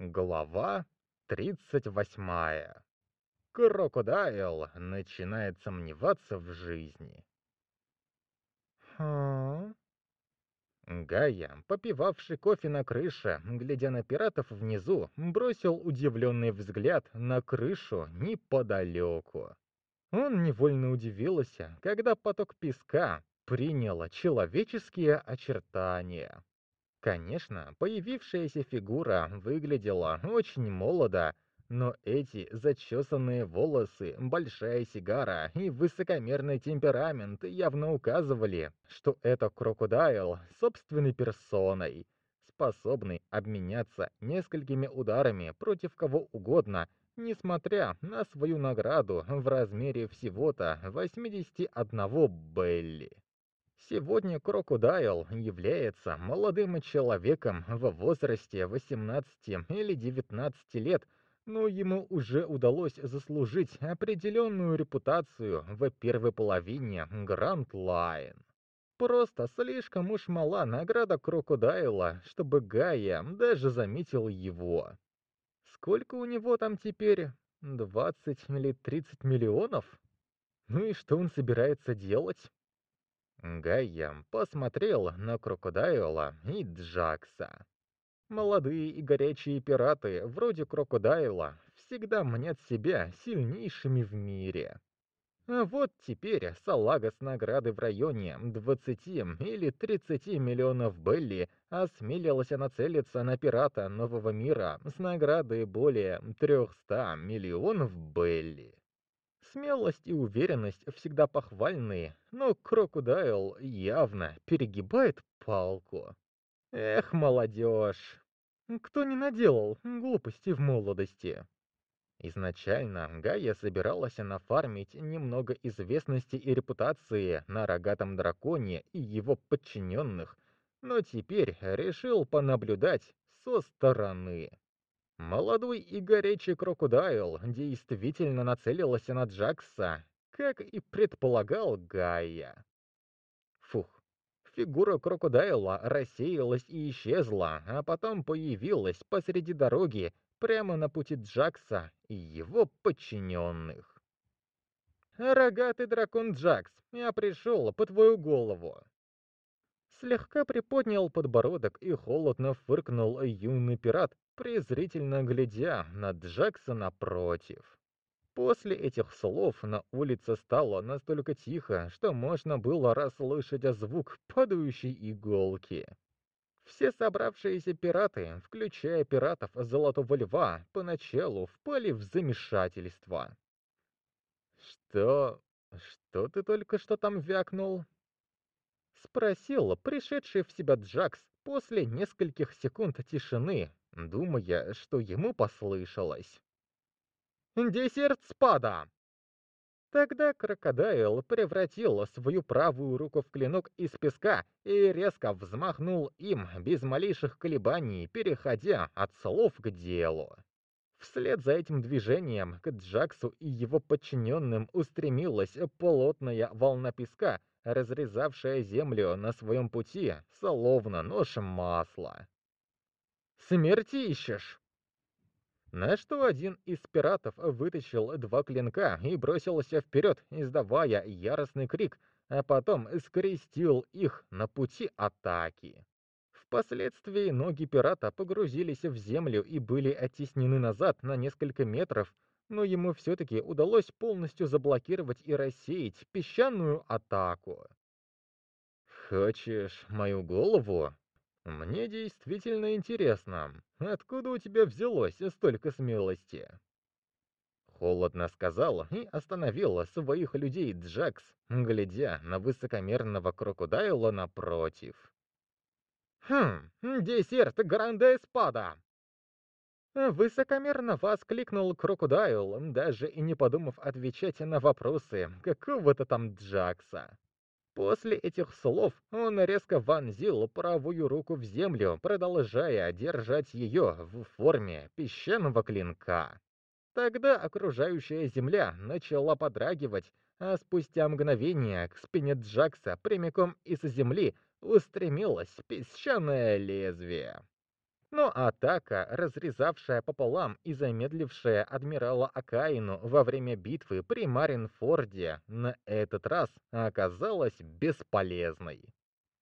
Глава 38. Крокодайл начинает сомневаться в жизни. Хм. Ха? Гая, попивавший кофе на крыше, глядя на пиратов внизу, бросил удивленный взгляд на крышу неподалеку. Он невольно удивился, когда поток песка приняло человеческие очертания. Конечно, появившаяся фигура выглядела очень молодо, но эти зачесанные волосы, большая сигара и высокомерный темперамент явно указывали, что это крокодайл собственной персоной, способный обменяться несколькими ударами против кого угодно, несмотря на свою награду в размере всего-то 81 Белли. Сегодня крокодайл является молодым человеком в возрасте 18 или 19 лет, но ему уже удалось заслужить определенную репутацию в первой половине Гранд Лайн. Просто слишком уж мала награда крокодайла, чтобы Гая даже заметил его. Сколько у него там теперь? 20 или 30 миллионов? Ну и что он собирается делать? Гайя посмотрел на крокодайла и Джакса. Молодые и горячие пираты, вроде крокодайла, всегда мнят себя сильнейшими в мире. А вот теперь салага с награды в районе 20 или 30 миллионов Белли осмелилась нацелиться на пирата Нового Мира с наградой более 300 миллионов Белли. Смелость и уверенность всегда похвальные, но Крокудайл явно перегибает палку. Эх, молодежь! Кто не наделал глупости в молодости? Изначально Гая собиралась нафармить немного известности и репутации на рогатом драконе и его подчиненных, но теперь решил понаблюдать со стороны. Молодой и горячий крокодайл действительно нацелился на Джакса, как и предполагал Гая. Фух, фигура крокодайла рассеялась и исчезла, а потом появилась посреди дороги, прямо на пути Джакса и его подчиненных. «Рогатый дракон Джакс, я пришел по твою голову!» Слегка приподнял подбородок и холодно фыркнул юный пират, презрительно глядя на Джексона против. После этих слов на улице стало настолько тихо, что можно было расслышать звук падающей иголки. Все собравшиеся пираты, включая пиратов Золотого Льва, поначалу впали в замешательство. «Что... что ты только что там вякнул?» Спросил пришедший в себя Джакс, После нескольких секунд тишины, думая, что ему послышалось. «Десерт спада!» Тогда крокодайл превратил свою правую руку в клинок из песка и резко взмахнул им без малейших колебаний, переходя от слов к делу. Вслед за этим движением к Джаксу и его подчиненным устремилась плотная волна песка, разрезавшая землю на своем пути, словно ношем масла. «Смерти ищешь?» На что один из пиратов вытащил два клинка и бросился вперед, издавая яростный крик, а потом скрестил их на пути атаки. Впоследствии ноги пирата погрузились в землю и были оттеснены назад на несколько метров, но ему все-таки удалось полностью заблокировать и рассеять песчаную атаку. «Хочешь мою голову?» «Мне действительно интересно, откуда у тебя взялось столько смелости?» Холодно сказал и остановил своих людей Джекс, глядя на высокомерного крокодайла напротив. «Хм, десерт Гранде спада. Высокомерно воскликнул Крокодайл, даже и не подумав отвечать на вопросы какого-то там Джакса. После этих слов он резко вонзил правую руку в землю, продолжая держать ее в форме песчаного клинка. Тогда окружающая земля начала подрагивать, а спустя мгновение к спине Джакса прямиком из земли устремилось песчаное лезвие. Ну, Но атака э, разрезавшая пополам и замедлившая адмирала Акаину во время битвы при Маринфорде, на этот раз оказалась бесполезной.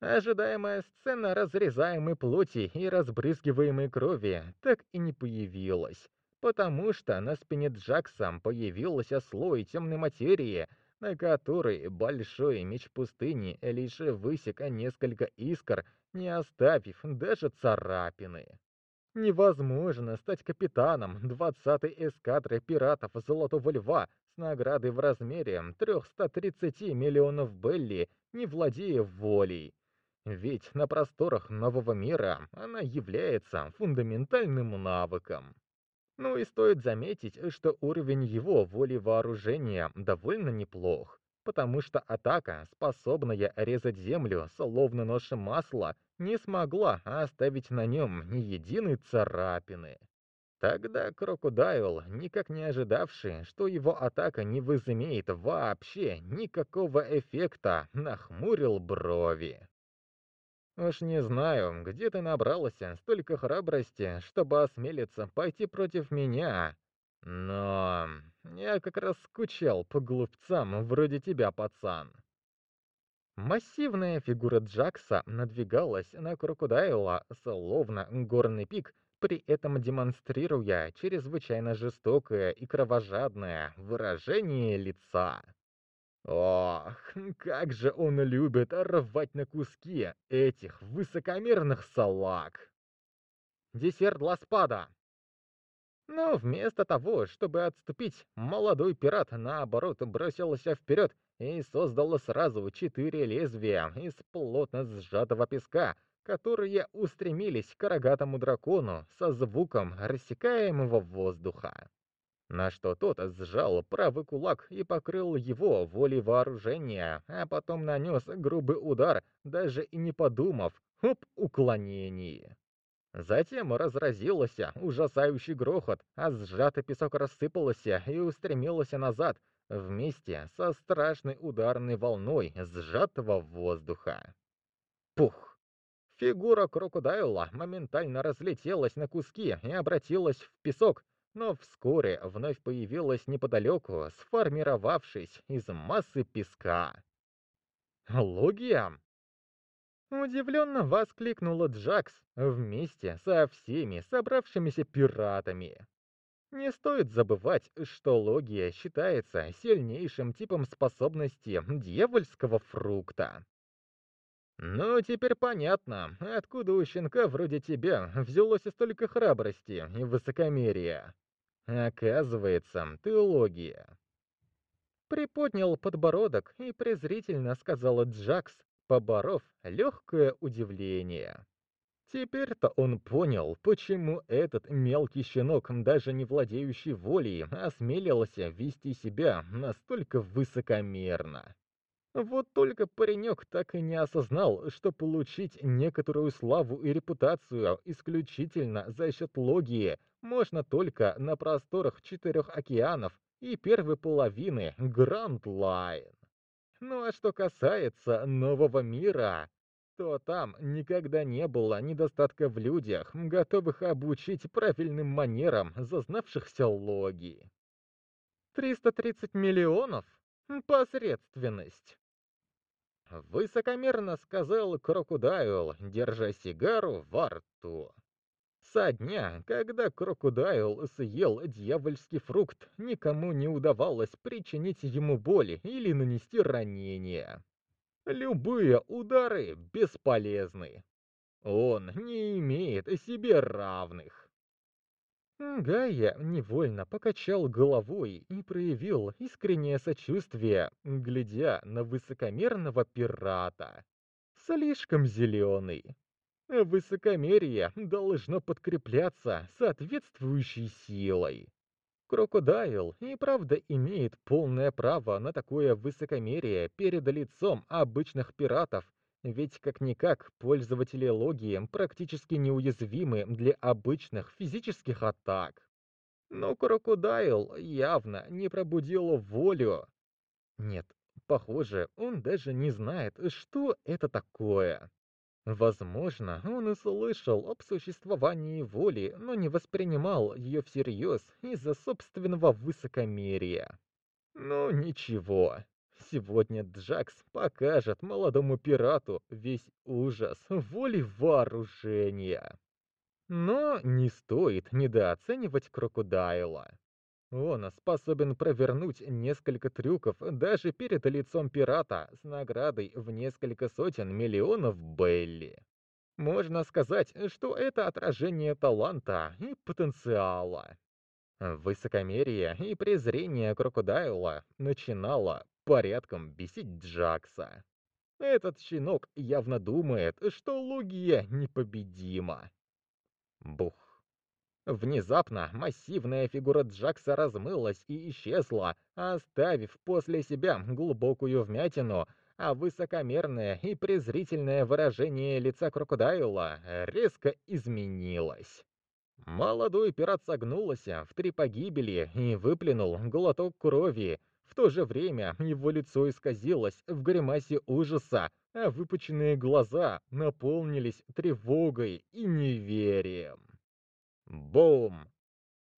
Ожидаемая сцена разрезаемой плоти и разбрызгиваемой крови так и не появилась, потому что на спине Джакса появился слой темной материи, на которой большой меч пустыни лишь высек несколько искр, не оставив даже царапины. Невозможно стать капитаном 20-й эскадры пиратов Золотого Льва с наградой в размере 330 миллионов Белли, не владея волей. Ведь на просторах нового мира она является фундаментальным навыком. Ну и стоит заметить, что уровень его воли вооружения довольно неплох, потому что атака, способная резать землю словно нож масла, не смогла оставить на нем ни единой царапины. Тогда Крокодайл, никак не ожидавший, что его атака не возымеет вообще никакого эффекта, нахмурил брови. Уж не знаю, где ты набралась столько храбрости, чтобы осмелиться пойти против меня. Но я как раз скучал по глупцам вроде тебя, пацан. Массивная фигура Джакса надвигалась на крокодайла, словно горный пик, при этом демонстрируя чрезвычайно жестокое и кровожадное выражение лица. Ох, ну как же он любит а рвать на куски этих высокомерных салаг. Десерт Ласпада. Но вместо того, чтобы отступить, молодой пират, наоборот, бросился вперед и создал сразу четыре лезвия из плотно сжатого песка, которые устремились к рогатому дракону со звуком рассекаемого воздуха на что тот сжал правый кулак и покрыл его волей вооружения, а потом нанес грубый удар, даже и не подумав об уклонении. Затем разразился ужасающий грохот, а сжатый песок рассыпался и устремился назад вместе со страшной ударной волной сжатого воздуха. Пух! Фигура крокодайла моментально разлетелась на куски и обратилась в песок, но вскоре вновь появилась неподалеку, сформировавшись из массы песка. «Логия!» Удивленно воскликнула Джакс вместе со всеми собравшимися пиратами. Не стоит забывать, что логия считается сильнейшим типом способности дьявольского фрукта. «Ну, теперь понятно, откуда у щенка вроде тебя взялось столько храбрости и высокомерия». Оказывается, теология. Приподнял подбородок и презрительно сказал Джакс, поборов легкое удивление. Теперь-то он понял, почему этот мелкий щенок, даже не владеющий волей, осмелился вести себя настолько высокомерно. Вот только паренек так и не осознал, что получить некоторую славу и репутацию исключительно за счет логии можно только на просторах четырех океанов и первой половины Гранд Лайн. Ну а что касается нового мира, то там никогда не было недостатка в людях, готовых обучить правильным манерам зазнавшихся логий. 330 миллионов? Посредственность высокомерно сказал Крокодайл, держа сигару во рту. Со дня, когда Крокудайл съел дьявольский фрукт, никому не удавалось причинить ему боли или нанести ранения. Любые удары бесполезны. Он не имеет себе равных. Гая невольно покачал головой и проявил искреннее сочувствие, глядя на высокомерного пирата. Слишком зеленый. Высокомерие должно подкрепляться соответствующей силой. Крокодайл и правда имеет полное право на такое высокомерие перед лицом обычных пиратов ведь как-никак пользователи логии практически неуязвимы для обычных физических атак. Но Крокодайл явно не пробудил волю. Нет, похоже, он даже не знает, что это такое. Возможно, он и слышал об существовании воли, но не воспринимал ее всерьез из-за собственного высокомерия. Ну ничего, Сегодня Джакс покажет молодому пирату весь ужас воли вооружения. Но не стоит недооценивать Крокудайла. Он способен провернуть несколько трюков даже перед лицом пирата с наградой в несколько сотен миллионов Белли. Можно сказать, что это отражение таланта и потенциала. Высокомерие и презрение крокодайла начинало порядком бесить Джакса. Этот щенок явно думает, что Лугия непобедима. Бух. Внезапно массивная фигура Джакса размылась и исчезла, оставив после себя глубокую вмятину, а высокомерное и презрительное выражение лица крокодайла резко изменилось. Молодой пират согнулся в три погибели и выплюнул глоток крови. В то же время его лицо исказилось в гримасе ужаса, а выпученные глаза наполнились тревогой и неверием. Бум!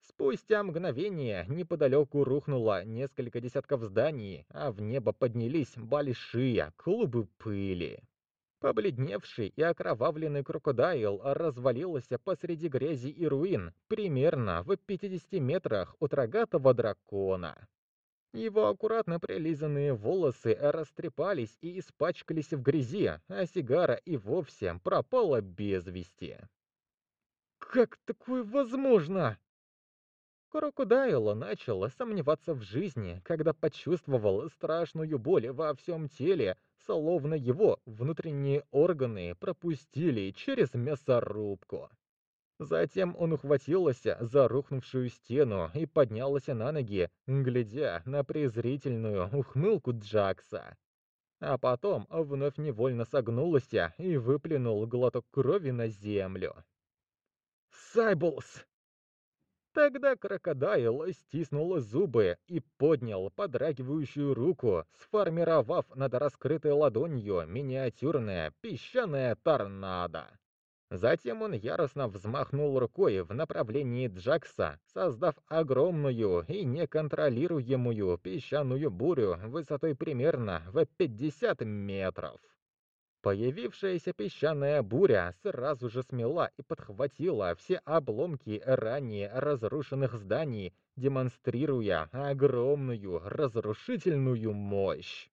Спустя мгновение неподалеку рухнуло несколько десятков зданий, а в небо поднялись большие клубы пыли. Побледневший и окровавленный крокодайл развалился посреди грязи и руин, примерно в 50 метрах от рогатого дракона. Его аккуратно прилизанные волосы растрепались и испачкались в грязи, а сигара и вовсе пропала без вести. «Как такое возможно?» Скоро Кудаило начал сомневаться в жизни, когда почувствовал страшную боль во всем теле, словно его внутренние органы пропустили через мясорубку. Затем он ухватился за рухнувшую стену и поднялся на ноги, глядя на презрительную ухмылку Джакса. А потом вновь невольно согнулся и выплюнул глоток крови на землю. «Сайблс!» Тогда крокодайл стиснул зубы и поднял подрагивающую руку, сформировав над раскрытой ладонью миниатюрное песчаное торнадо. Затем он яростно взмахнул рукой в направлении Джакса, создав огромную и неконтролируемую песчаную бурю высотой примерно в 50 метров. Появившаяся песчаная буря сразу же смела и подхватила все обломки ранее разрушенных зданий, демонстрируя огромную разрушительную мощь.